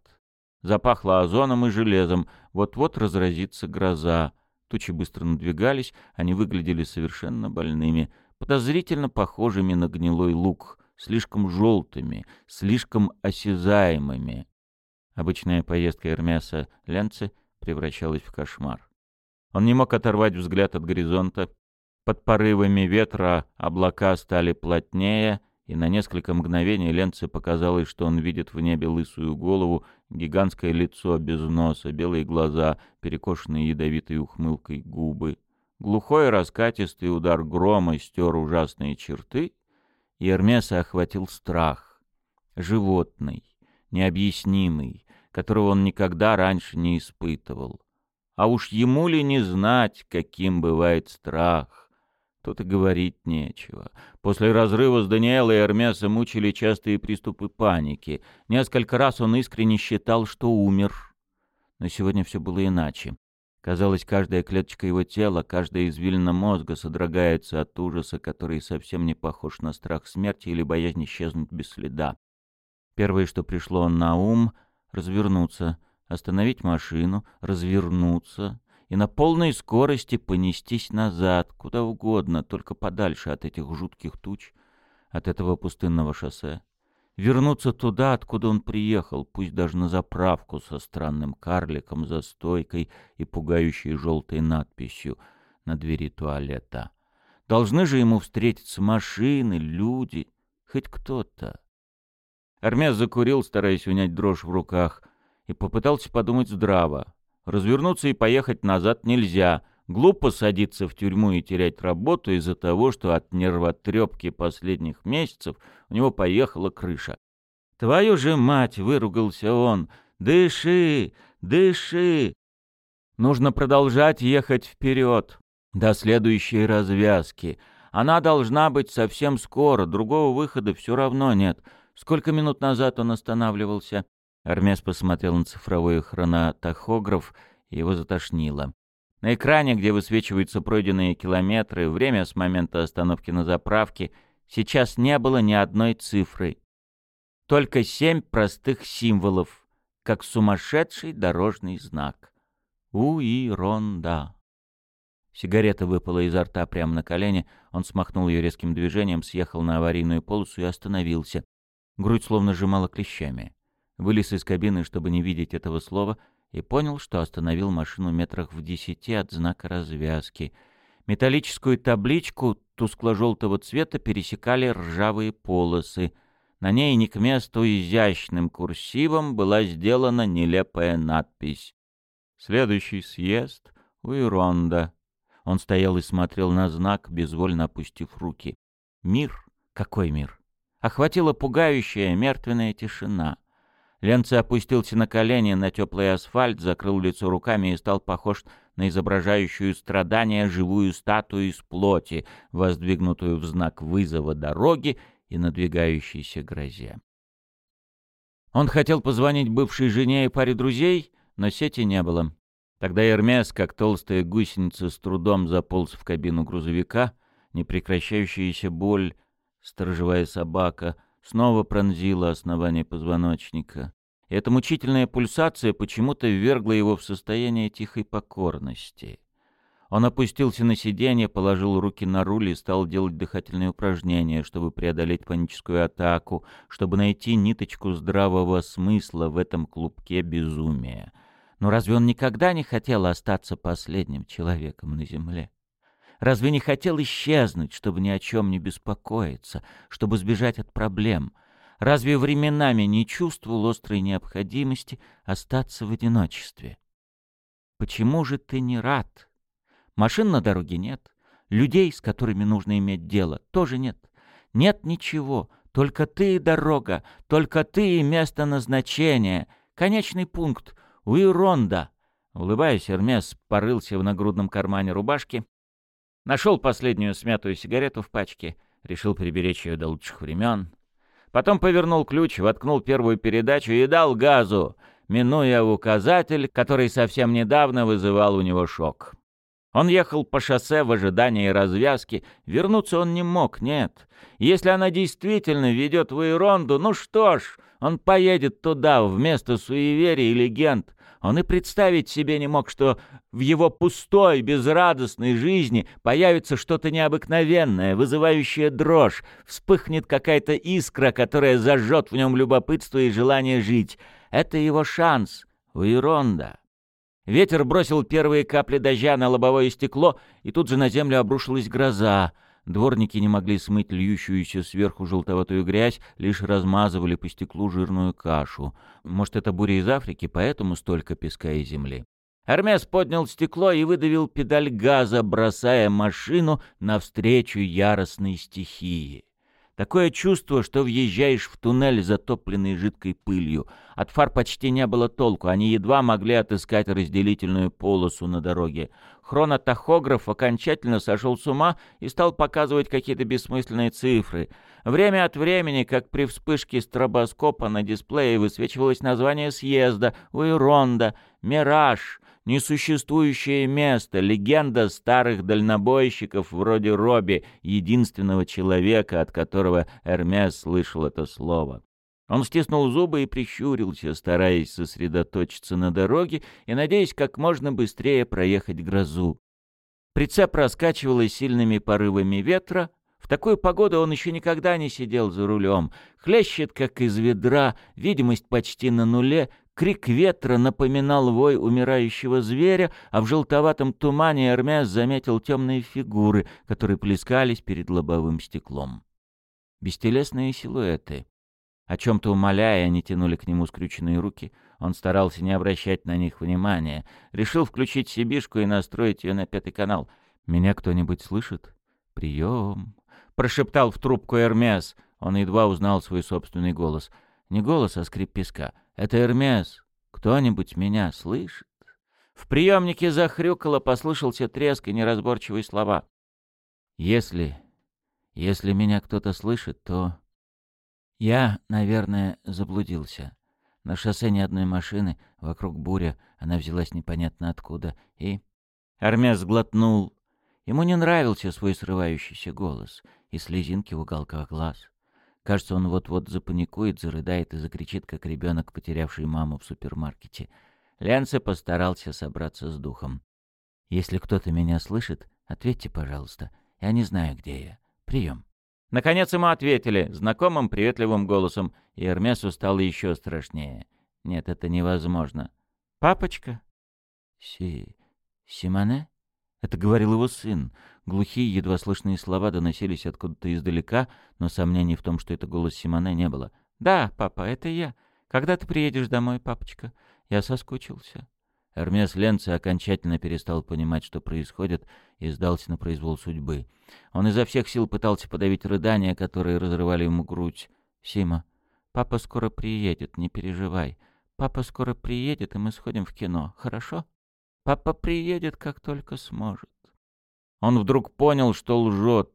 Запахло озоном и железом, вот-вот разразится гроза. Тучи быстро надвигались, они выглядели совершенно больными, подозрительно похожими на гнилой лук, слишком желтыми, слишком осязаемыми. Обычная поездка Эрмеса Ленце превращалась в кошмар. Он не мог оторвать взгляд от горизонта. Под порывами ветра облака стали плотнее, и на несколько мгновений Ленце показалось, что он видит в небе лысую голову, гигантское лицо без носа, белые глаза, перекошенные ядовитой ухмылкой губы. Глухой раскатистый удар грома стер ужасные черты, и Эрмеса охватил страх. Животный, необъяснимый, которого он никогда раньше не испытывал. А уж ему ли не знать, каким бывает страх? Тут и говорить нечего. После разрыва с Даниэлой Эрмеса мучили частые приступы паники. Несколько раз он искренне считал, что умер. Но сегодня все было иначе. Казалось, каждая клеточка его тела, каждая извилина мозга содрогается от ужаса, который совсем не похож на страх смерти или боязнь исчезнуть без следа. Первое, что пришло на ум — развернуться, остановить машину, развернуться, и на полной скорости понестись назад, куда угодно, только подальше от этих жутких туч, от этого пустынного шоссе. Вернуться туда, откуда он приехал, пусть даже на заправку со странным карликом за стойкой и пугающей желтой надписью на двери туалета. Должны же ему встретиться машины, люди, хоть кто-то. Армяз закурил, стараясь унять дрожь в руках, и попытался подумать здраво. Развернуться и поехать назад нельзя. Глупо садиться в тюрьму и терять работу из-за того, что от нервотрепки последних месяцев у него поехала крыша. «Твою же мать!» — выругался он. Дыши! Дыши!» Нужно продолжать ехать вперед, до следующей развязки. Она должна быть совсем скоро, другого выхода все равно нет. Сколько минут назад он останавливался? Армес посмотрел на цифровой хронотахограф, и его затошнило. На экране, где высвечиваются пройденные километры, время с момента остановки на заправке, сейчас не было ни одной цифры. Только семь простых символов, как сумасшедший дорожный знак. Уиронда. Сигарета выпала изо рта прямо на колени, он смахнул ее резким движением, съехал на аварийную полосу и остановился. Грудь словно сжимала клещами. Вылез из кабины, чтобы не видеть этого слова — и понял, что остановил машину метрах в десяти от знака развязки. Металлическую табличку тускло-желтого цвета пересекали ржавые полосы. На ней не к месту изящным курсивом была сделана нелепая надпись. «Следующий съезд у Иронда». Он стоял и смотрел на знак, безвольно опустив руки. Мир? Какой мир? Охватила пугающая мертвенная тишина. Ленце опустился на колени на теплый асфальт, закрыл лицо руками и стал похож на изображающую страдания живую статую из плоти, воздвигнутую в знак вызова дороги и надвигающейся грозе. Он хотел позвонить бывшей жене и паре друзей, но сети не было. Тогда Эрмес, как толстая гусеница, с трудом заполз в кабину грузовика, непрекращающаяся боль, сторожевая собака — снова пронзила основание позвоночника. Эта мучительная пульсация почему-то ввергла его в состояние тихой покорности. Он опустился на сиденье, положил руки на руль и стал делать дыхательные упражнения, чтобы преодолеть паническую атаку, чтобы найти ниточку здравого смысла в этом клубке безумия. Но разве он никогда не хотел остаться последним человеком на земле? Разве не хотел исчезнуть, чтобы ни о чем не беспокоиться, чтобы сбежать от проблем? Разве временами не чувствовал острой необходимости остаться в одиночестве? Почему же ты не рад? Машин на дороге нет, людей, с которыми нужно иметь дело, тоже нет. Нет ничего, только ты и дорога, только ты и место назначения, конечный пункт, Уиронда. Улыбаясь, Эрмес порылся в нагрудном кармане рубашки Нашел последнюю смятую сигарету в пачке, решил приберечь ее до лучших времен. Потом повернул ключ, воткнул первую передачу и дал газу, минуя указатель, который совсем недавно вызывал у него шок. Он ехал по шоссе в ожидании развязки. Вернуться он не мог, нет. Если она действительно ведет в Иронду, ну что ж, он поедет туда вместо суеверий и легенд. Он и представить себе не мог, что в его пустой, безрадостной жизни появится что-то необыкновенное, вызывающее дрожь, вспыхнет какая-то искра, которая зажжет в нем любопытство и желание жить. Это его шанс, у Иронда. Ветер бросил первые капли дождя на лобовое стекло, и тут же на землю обрушилась гроза — Дворники не могли смыть льющуюся сверху желтоватую грязь, лишь размазывали по стеклу жирную кашу. Может, это буря из Африки, поэтому столько песка и земли. Армес поднял стекло и выдавил педаль газа, бросая машину навстречу яростной стихии. Такое чувство, что въезжаешь в туннель, затопленный жидкой пылью. От фар почти не было толку, они едва могли отыскать разделительную полосу на дороге. Хронотахограф окончательно сошел с ума и стал показывать какие-то бессмысленные цифры. Время от времени, как при вспышке стробоскопа на дисплее, высвечивалось название съезда, Уиронда, Мираж, несуществующее место, легенда старых дальнобойщиков вроде Робби, единственного человека, от которого Эрмес слышал это слово. Он стиснул зубы и прищурился, стараясь сосредоточиться на дороге и надеясь как можно быстрее проехать грозу. Прицеп раскачивало сильными порывами ветра. В такую погоду он еще никогда не сидел за рулем. Хлещет, как из ведра, видимость почти на нуле, Крик ветра напоминал вой умирающего зверя, а в желтоватом тумане Эрмес заметил темные фигуры, которые плескались перед лобовым стеклом. Бестелесные силуэты. О чем-то умоляя, они тянули к нему скрюченные руки. Он старался не обращать на них внимания. Решил включить сибишку и настроить ее на пятый канал. «Меня кто-нибудь слышит?» «Прием!» — прошептал в трубку Эрмес. Он едва узнал свой собственный голос. Не голос, а скрип песка — «Это Эрмес. Кто-нибудь меня слышит? В приемнике захрюкало, послышался треск и неразборчивые слова. Если... если меня кто-то слышит, то... Я, наверное, заблудился. На шоссе ни одной машины, вокруг буря, она взялась непонятно откуда, и... Армяс сглотнул. Ему не нравился свой срывающийся голос и слезинки в уголках глаз. Кажется, он вот-вот запаникует, зарыдает и закричит, как ребенок, потерявший маму в супермаркете. Ленце постарался собраться с духом. «Если кто-то меня слышит, ответьте, пожалуйста. Я не знаю, где я. Прием». Наконец ему ответили, знакомым приветливым голосом, и Эрмесу стало еще страшнее. Нет, это невозможно. «Папочка?» «Си... Симоне?» Это говорил его сын. Глухие, едва слышные слова доносились откуда-то издалека, но сомнений в том, что это голос Симоне, не было. «Да, папа, это я. Когда ты приедешь домой, папочка? Я соскучился». Эрмес Ленце окончательно перестал понимать, что происходит, и сдался на произвол судьбы. Он изо всех сил пытался подавить рыдания, которые разрывали ему грудь. «Сима, папа скоро приедет, не переживай. Папа скоро приедет, и мы сходим в кино, хорошо? Папа приедет, как только сможет». Он вдруг понял, что лжет.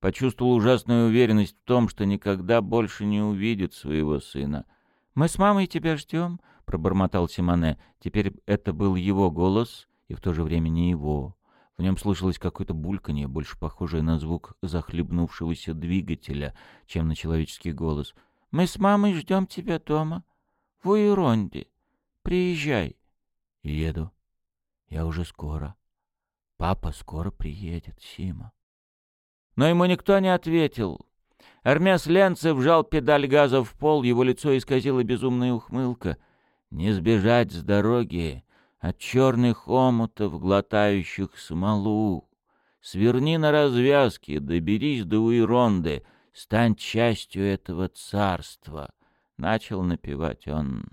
Почувствовал ужасную уверенность в том, что никогда больше не увидит своего сына. «Мы с мамой тебя ждем», — пробормотал Симоне. Теперь это был его голос, и в то же время не его. В нем слышалось какое-то бульканье, больше похожее на звук захлебнувшегося двигателя, чем на человеческий голос. «Мы с мамой ждем тебя дома. В Уиронде. Приезжай». «Еду. Я уже скоро. Папа скоро приедет, Сима». Но ему никто не ответил. Эрмес Ленцев вжал педаль газа в пол, его лицо исказило безумная ухмылка — не сбежать с дороги от черных омутов, глотающих смолу. Сверни на развязке, доберись до Уиронды, стань частью этого царства. Начал напевать он.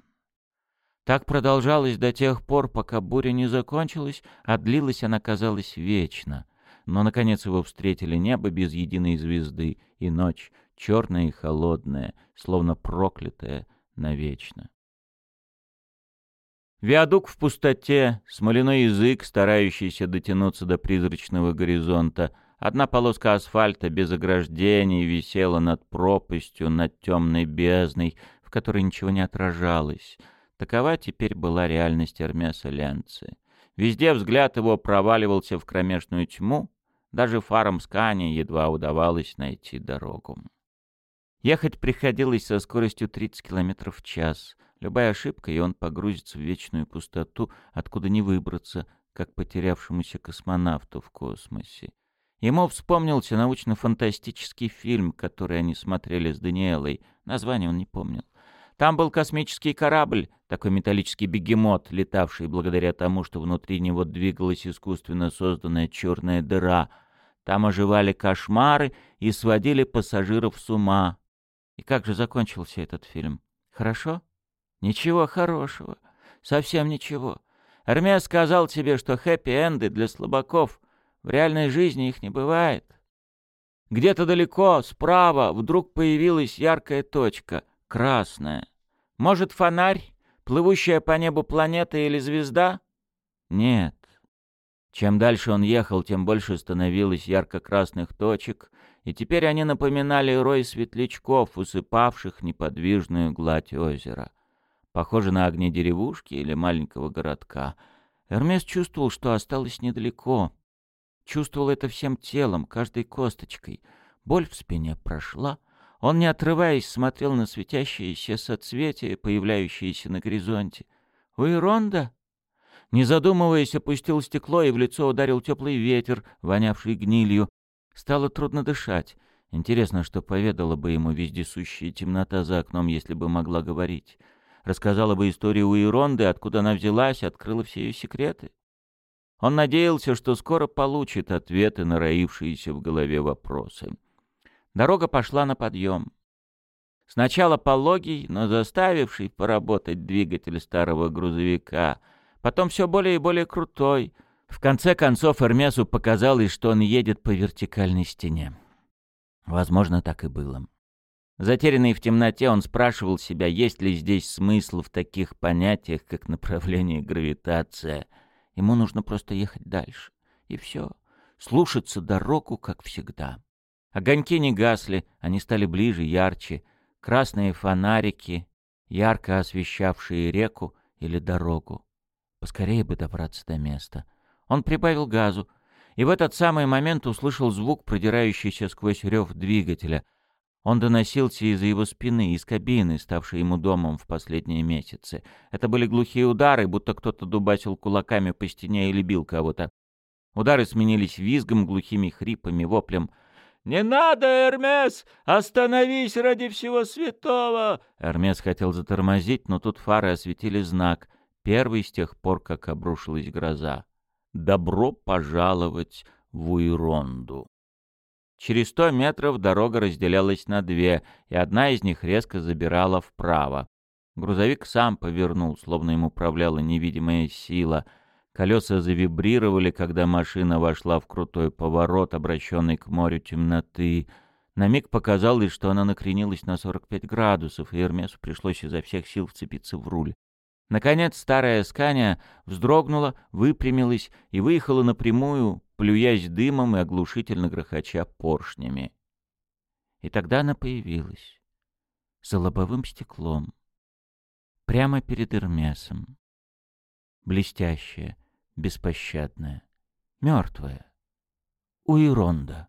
Так продолжалось до тех пор, пока буря не закончилась, а длилась она, казалось, вечно. Но, наконец, его встретили небо без единой звезды, и ночь, черная и холодная, словно проклятая навечно. Виадук в пустоте, смоляной язык, старающийся дотянуться до призрачного горизонта. Одна полоска асфальта без ограждений висела над пропастью, над темной бездной, в которой ничего не отражалось. Такова теперь была реальность Эрмеса Ленцы. Везде взгляд его проваливался в кромешную тьму, даже фарам Скани едва удавалось найти дорогу. Ехать приходилось со скоростью 30 км в час — Любая ошибка, и он погрузится в вечную пустоту, откуда не выбраться, как потерявшемуся космонавту в космосе. Ему вспомнился научно-фантастический фильм, который они смотрели с Даниэлой. Название он не помнил. Там был космический корабль, такой металлический бегемот, летавший благодаря тому, что внутри него двигалась искусственно созданная черная дыра. Там оживали кошмары и сводили пассажиров с ума. И как же закончился этот фильм? Хорошо? Ничего хорошего. Совсем ничего. Эрмес сказал тебе, что хэппи-энды для слабаков. В реальной жизни их не бывает. Где-то далеко, справа, вдруг появилась яркая точка, красная. Может, фонарь, плывущая по небу планета или звезда? Нет. Чем дальше он ехал, тем больше становилось ярко-красных точек, и теперь они напоминали рой светлячков, усыпавших неподвижную гладь озера похоже на огни деревушки или маленького городка. Эрмес чувствовал, что осталось недалеко. Чувствовал это всем телом, каждой косточкой. Боль в спине прошла. Он, не отрываясь, смотрел на светящиеся соцветия, появляющиеся на горизонте. «Уиронда?» Не задумываясь, опустил стекло, и в лицо ударил теплый ветер, вонявший гнилью. Стало трудно дышать. Интересно, что поведала бы ему вездесущая темнота за окном, если бы могла говорить рассказала бы историю Уиронды, откуда она взялась, открыла все ее секреты. Он надеялся, что скоро получит ответы на роившиеся в голове вопросы. Дорога пошла на подъем. Сначала пологий, но заставивший поработать двигатель старого грузовика, потом все более и более крутой. В конце концов Эрмесу показалось, что он едет по вертикальной стене. Возможно, так и было. Затерянный в темноте, он спрашивал себя, есть ли здесь смысл в таких понятиях, как направление гравитация. Ему нужно просто ехать дальше. И все. Слушаться дорогу, как всегда. Огоньки не гасли, они стали ближе, ярче. Красные фонарики, ярко освещавшие реку или дорогу. Поскорее бы добраться до места. Он прибавил газу, и в этот самый момент услышал звук, продирающийся сквозь рев двигателя. Он доносился из-за его спины, из кабины, ставшей ему домом в последние месяцы. Это были глухие удары, будто кто-то дубасил кулаками по стене или бил кого-то. Удары сменились визгом, глухими хрипами, воплем — «Не надо, Эрмес! Остановись ради всего святого!» Эрмес хотел затормозить, но тут фары осветили знак, первый с тех пор, как обрушилась гроза. «Добро пожаловать в Уиронду!» Через сто метров дорога разделялась на две, и одна из них резко забирала вправо. Грузовик сам повернул, словно им управляла невидимая сила — Колеса завибрировали, когда машина вошла в крутой поворот, обращенный к морю темноты. На миг показалось, что она накренилась на 45 градусов, и Эрмесу пришлось изо всех сил вцепиться в руль. Наконец старая Сканя вздрогнула, выпрямилась и выехала напрямую, плюясь дымом и оглушительно грохоча поршнями. И тогда она появилась. За лобовым стеклом. Прямо перед Эрмесом. Блестящая, беспощадная, мертвая. Уиронда.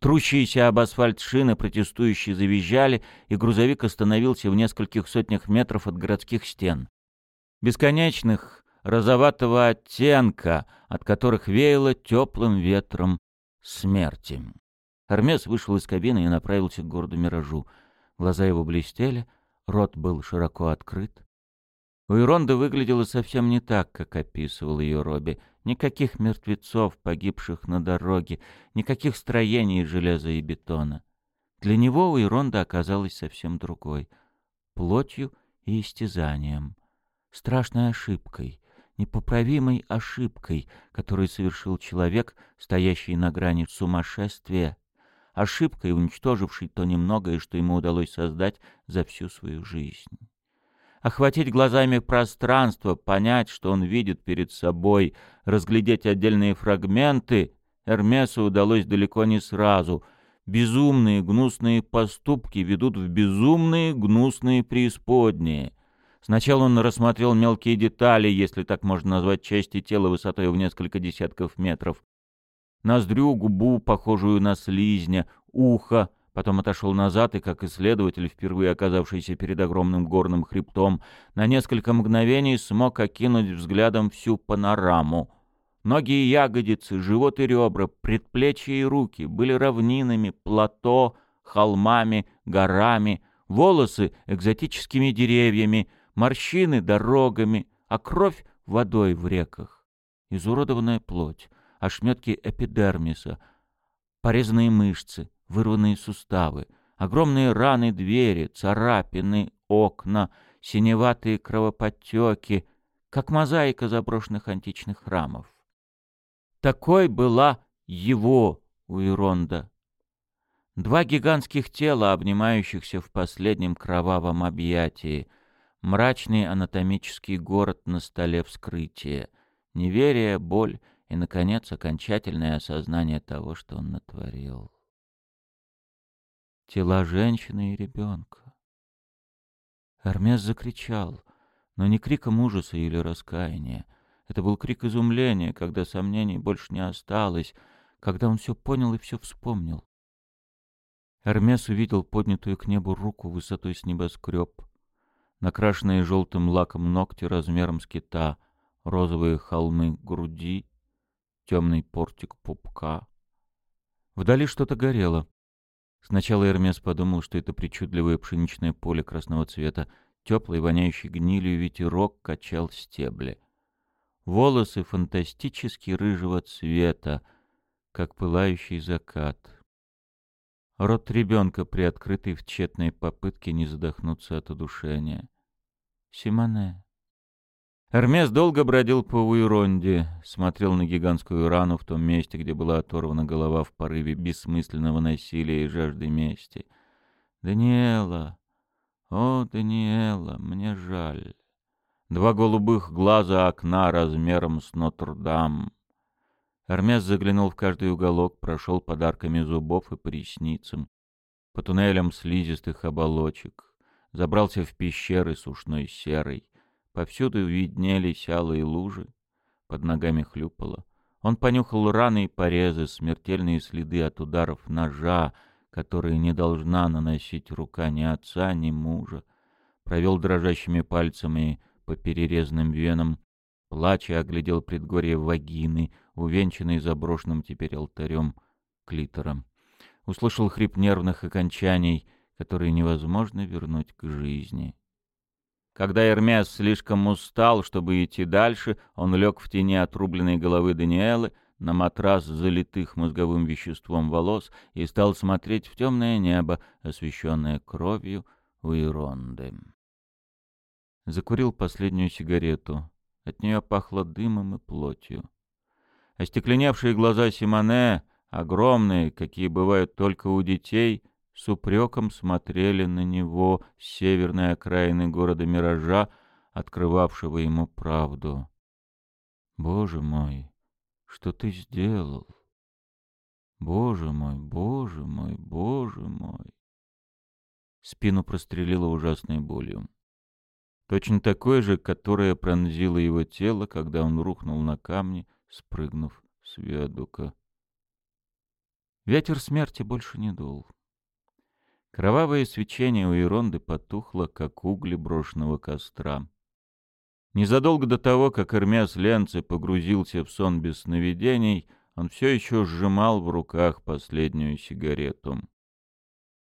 Трущиеся об асфальт шины протестующие завизжали, и грузовик остановился в нескольких сотнях метров от городских стен. Бесконечных, розоватого оттенка, от которых веяло теплым ветром смерти. Армес вышел из кабины и направился к городу Миражу. Глаза его блестели, рот был широко открыт. У Иронда выглядела совсем не так, как описывал ее Робби. Никаких мертвецов, погибших на дороге, никаких строений железа и бетона. Для него у Иронда оказалась совсем другой. Плотью и истязанием. Страшной ошибкой, непоправимой ошибкой, которую совершил человек, стоящий на грани сумасшествия, ошибкой, уничтожившей то немногое, что ему удалось создать за всю свою жизнь охватить глазами пространство, понять, что он видит перед собой, разглядеть отдельные фрагменты, Эрмесу удалось далеко не сразу. Безумные, гнусные поступки ведут в безумные, гнусные преисподние. Сначала он рассмотрел мелкие детали, если так можно назвать части тела высотой в несколько десятков метров. Ноздрю, губу, похожую на слизня, ухо, Потом отошел назад и, как исследователь, впервые оказавшийся перед огромным горным хребтом, на несколько мгновений смог окинуть взглядом всю панораму. Ноги и ягодицы, живот и ребра, предплечья и руки были равнинами, плато, холмами, горами, волосы — экзотическими деревьями, морщины — дорогами, а кровь — водой в реках. Изуродованная плоть, ошметки эпидермиса, порезанные мышцы — вырванные суставы, огромные раны двери, царапины, окна, синеватые кровоподтеки, как мозаика заброшенных античных храмов. Такой была его Уиронда. Два гигантских тела, обнимающихся в последнем кровавом объятии, мрачный анатомический город на столе вскрытия, неверие, боль и, наконец, окончательное осознание того, что он натворил тела женщины и ребенка. Эрмес закричал, но не криком ужаса или раскаяния. Это был крик изумления, когда сомнений больше не осталось, когда он все понял и все вспомнил. Эрмес увидел поднятую к небу руку высотой с небоскреб, накрашенные желтым лаком ногти размером с кита, розовые холмы груди, темный портик пупка. Вдали что-то горело. Сначала Эрмес подумал, что это причудливое пшеничное поле красного цвета, теплый, воняющий гнилью ветерок качал стебли. Волосы фантастически рыжего цвета, как пылающий закат. Рот ребенка, приоткрытый в тщетной попытке не задохнуться от удушения. Симоне. Эрмес долго бродил по Уиронде, смотрел на гигантскую рану в том месте, где была оторвана голова в порыве бессмысленного насилия и жажды мести. Даниэла, о, Даниэла, мне жаль. Два голубых глаза окна размером с Нотр-Дам. Армяс заглянул в каждый уголок, прошел подарками зубов и по ресницам, по туннелям слизистых оболочек, забрался в пещеры сушной серой. Повсюду виднелись алые лужи, под ногами хлюпало. Он понюхал раны и порезы, смертельные следы от ударов ножа, которые не должна наносить рука ни отца, ни мужа. Провел дрожащими пальцами по перерезанным венам, плача оглядел предгорье вагины, увенчанный заброшенным теперь алтарем клитором. Услышал хрип нервных окончаний, которые невозможно вернуть к жизни. Когда Эрмес слишком устал, чтобы идти дальше, он лег в тени отрубленной головы Даниэлы на матрас залитых мозговым веществом волос и стал смотреть в темное небо, освещенное кровью у Иронды. Закурил последнюю сигарету. От нее пахло дымом и плотью. Остекленевшие глаза Симоне, огромные, какие бывают только у детей, с упреком смотрели на него с северной окраины города Миража, открывавшего ему правду. «Боже мой, что ты сделал? Боже мой, боже мой, боже мой!» Спину прострелило ужасной болью. Точно такой же, которая пронзила его тело, когда он рухнул на камни, спрыгнув с виадука. Ветер смерти больше не дул. Кровавое свечение у Иронды потухло, как угли брошенного костра. Незадолго до того, как Эрмес Ленце погрузился в сон без сновидений, он все еще сжимал в руках последнюю сигарету.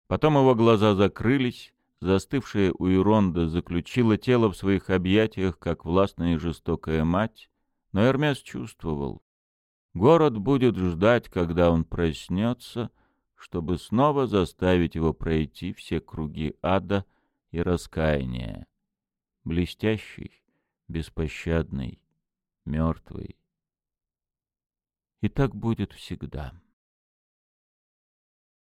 Потом его глаза закрылись, застывшая у Иронда заключила тело в своих объятиях, как властная и жестокая мать, но Эрмес чувствовал. Город будет ждать, когда он проснется, чтобы снова заставить его пройти все круги ада и раскаяния. Блестящий, беспощадный, мертвый. И так будет всегда.